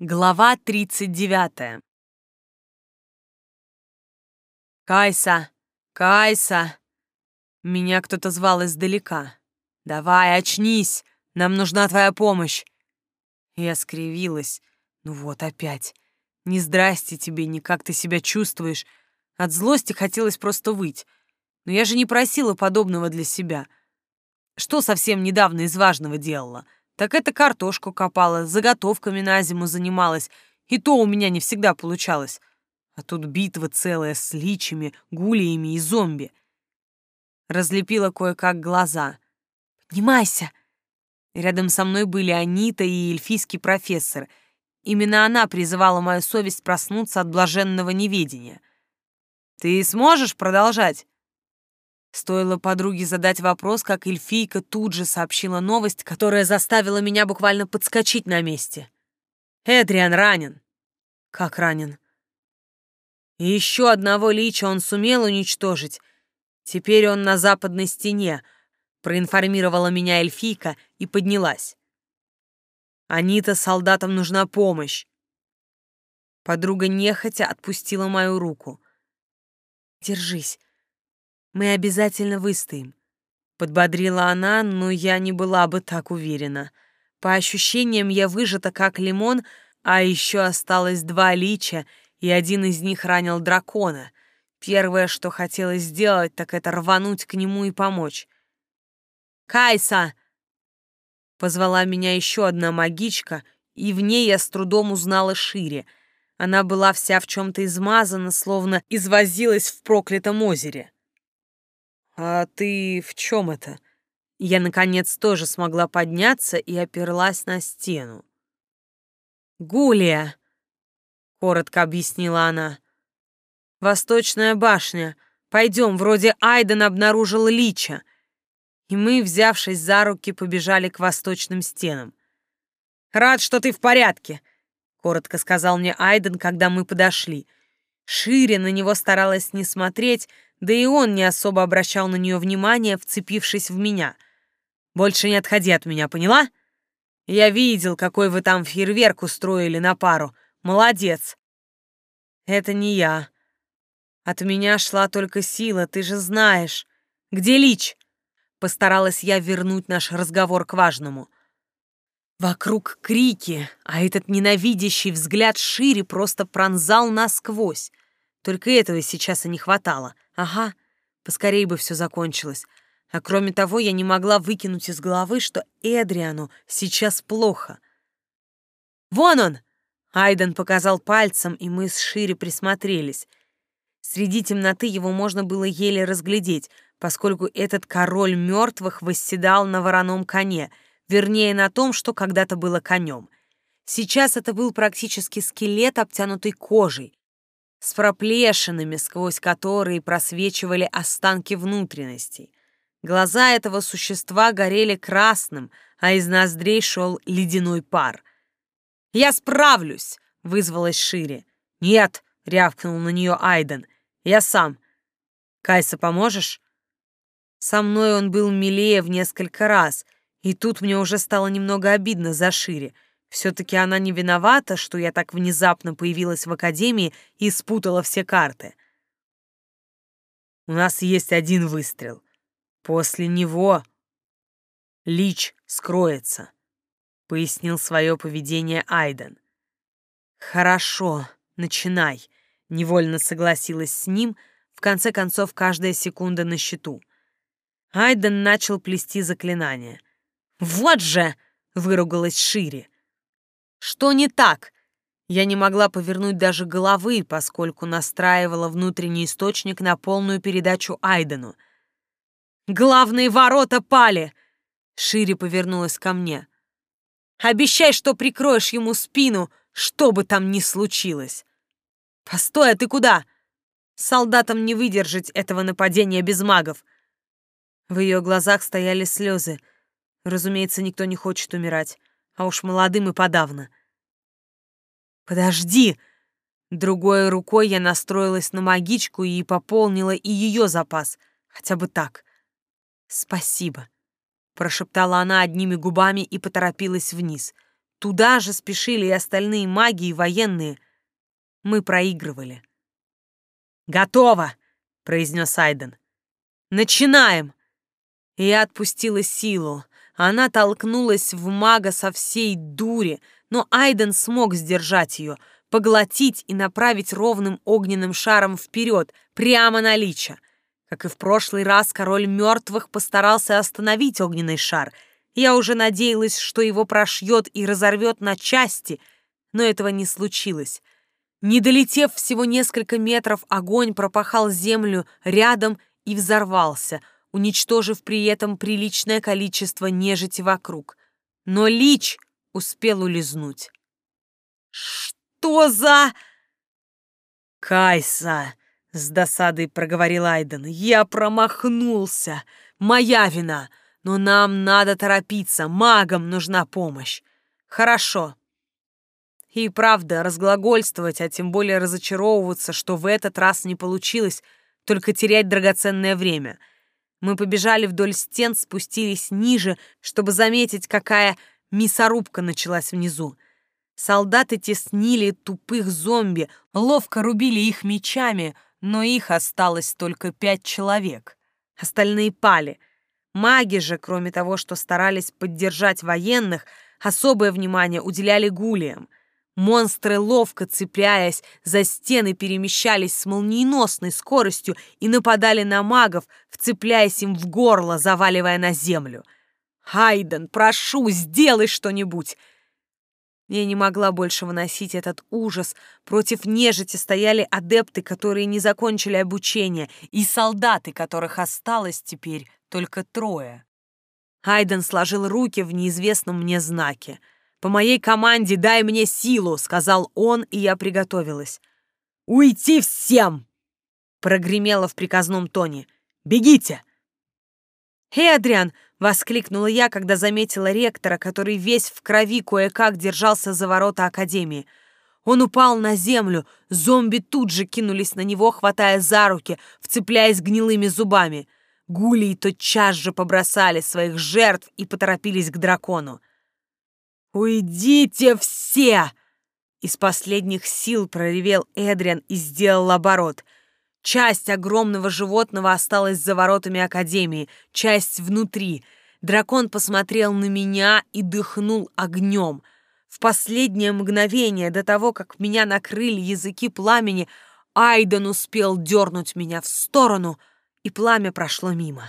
Глава 39 «Кайса! Кайса!» Меня кто-то звал издалека. «Давай, очнись! Нам нужна твоя помощь!» Я скривилась. «Ну вот опять. Не здрасте тебе, ни как ты себя чувствуешь. От злости хотелось просто выть. Но я же не просила подобного для себя. Что совсем недавно из важного делала?» Так это картошку копала, заготовками на зиму занималась, и то у меня не всегда получалось. А тут битва целая с личами, гулиями и зомби. Разлепила кое-как глаза. «Поднимайся!» Рядом со мной были Анита и эльфийский профессор. Именно она призывала мою совесть проснуться от блаженного неведения. «Ты сможешь продолжать?» Стоило подруге задать вопрос, как эльфийка тут же сообщила новость, которая заставила меня буквально подскочить на месте. Эдриан ранен. Как ранен? И еще одного лича он сумел уничтожить. Теперь он на западной стене, проинформировала меня эльфийка и поднялась. Анита, солдатам нужна помощь. Подруга нехотя отпустила мою руку. «Держись, мы обязательно выстоим. Подбодрила она, но я не была бы так уверена. По ощущениям, я выжата как лимон, а еще осталось два лича, и один из них ранил дракона. Первое, что хотелось сделать, так это рвануть к нему и помочь. «Кайса!» Позвала меня еще одна магичка, и в ней я с трудом узнала шире. Она была вся в чем-то измазана, словно извозилась в проклятом озере. «А ты в чем это?» Я, наконец, тоже смогла подняться и оперлась на стену. «Гулия», — коротко объяснила она. «Восточная башня. Пойдем, вроде Айден обнаружил Лича». И мы, взявшись за руки, побежали к восточным стенам. «Рад, что ты в порядке», — коротко сказал мне Айден, когда мы подошли. Шире на него старалась не смотреть, да и он не особо обращал на нее внимания, вцепившись в меня. «Больше не отходи от меня, поняла? Я видел, какой вы там фейерверк устроили на пару. Молодец!» «Это не я. От меня шла только сила, ты же знаешь. Где Лич?» Постаралась я вернуть наш разговор к важному. Вокруг крики, а этот ненавидящий взгляд шире просто пронзал насквозь. Только этого сейчас и не хватало. Ага, поскорей бы все закончилось. А кроме того, я не могла выкинуть из головы, что Эдриану сейчас плохо. «Вон он!» — Айден показал пальцем, и мы с Шире присмотрелись. Среди темноты его можно было еле разглядеть, поскольку этот король мертвых восседал на вороном коне, вернее, на том, что когда-то было конем. Сейчас это был практически скелет, обтянутый кожей, с проплешинами, сквозь которые просвечивали останки внутренностей. Глаза этого существа горели красным, а из ноздрей шел ледяной пар. «Я справлюсь!» — вызвалась шире. «Нет!» — рявкнул на нее Айден. «Я сам. Кайса, поможешь?» Со мной он был милее в несколько раз, и тут мне уже стало немного обидно за шире — все-таки она не виновата, что я так внезапно появилась в академии и спутала все карты. У нас есть один выстрел. После него Лич скроется, пояснил свое поведение Айден. Хорошо, начинай, невольно согласилась с ним, в конце концов каждая секунда на счету. Айден начал плести заклинание. «Вот же!» — выругалась шире. Что не так? Я не могла повернуть даже головы, поскольку настраивала внутренний источник на полную передачу Айдену. «Главные ворота пали!» Шире повернулась ко мне. «Обещай, что прикроешь ему спину, что бы там ни случилось!» «Постой, а ты куда?» «Солдатам не выдержать этого нападения без магов!» В ее глазах стояли слезы. Разумеется, никто не хочет умирать а уж молодым и подавно. «Подожди!» Другой рукой я настроилась на магичку и пополнила и ее запас, хотя бы так. «Спасибо», — прошептала она одними губами и поторопилась вниз. Туда же спешили и остальные маги и военные. Мы проигрывали. «Готово!» — произнес Айден. «Начинаем!» Я отпустила силу. Она толкнулась в мага со всей дури, но Айден смог сдержать ее, поглотить и направить ровным огненным шаром вперед, прямо на Лича. Как и в прошлый раз, король мертвых постарался остановить огненный шар. Я уже надеялась, что его прошьет и разорвет на части, но этого не случилось. Не долетев всего несколько метров, огонь пропахал землю рядом и взорвался, уничтожив при этом приличное количество нежити вокруг. Но Лич успел улизнуть. «Что за...» «Кайса!» — с досадой проговорил Айден. «Я промахнулся! Моя вина! Но нам надо торопиться, магам нужна помощь! Хорошо!» И правда, разглагольствовать, а тем более разочаровываться, что в этот раз не получилось, только терять драгоценное время. Мы побежали вдоль стен, спустились ниже, чтобы заметить, какая мясорубка началась внизу. Солдаты теснили тупых зомби, ловко рубили их мечами — но их осталось только пять человек. Остальные пали. Маги же, кроме того, что старались поддержать военных, особое внимание уделяли гулиям. Монстры, ловко цепляясь за стены, перемещались с молниеносной скоростью и нападали на магов, вцепляясь им в горло, заваливая на землю. «Хайден, прошу, сделай что-нибудь!» Я не могла больше выносить этот ужас. Против нежити стояли адепты, которые не закончили обучение, и солдаты, которых осталось теперь только трое. Айден сложил руки в неизвестном мне знаке. «По моей команде дай мне силу», — сказал он, и я приготовилась. «Уйти всем!» — прогремело в приказном тоне. «Бегите!» «Эй, Адриан, — воскликнула я, когда заметила ректора, который весь в крови кое-как держался за ворота Академии. Он упал на землю, зомби тут же кинулись на него, хватая за руки, вцепляясь гнилыми зубами. Гулии тотчас же побросали своих жертв и поторопились к дракону. «Уйдите все!» Из последних сил проревел Эдриан и сделал оборот — Часть огромного животного осталась за воротами Академии, часть внутри. Дракон посмотрел на меня и дыхнул огнем. В последнее мгновение до того, как меня накрыли языки пламени, Айден успел дернуть меня в сторону, и пламя прошло мимо.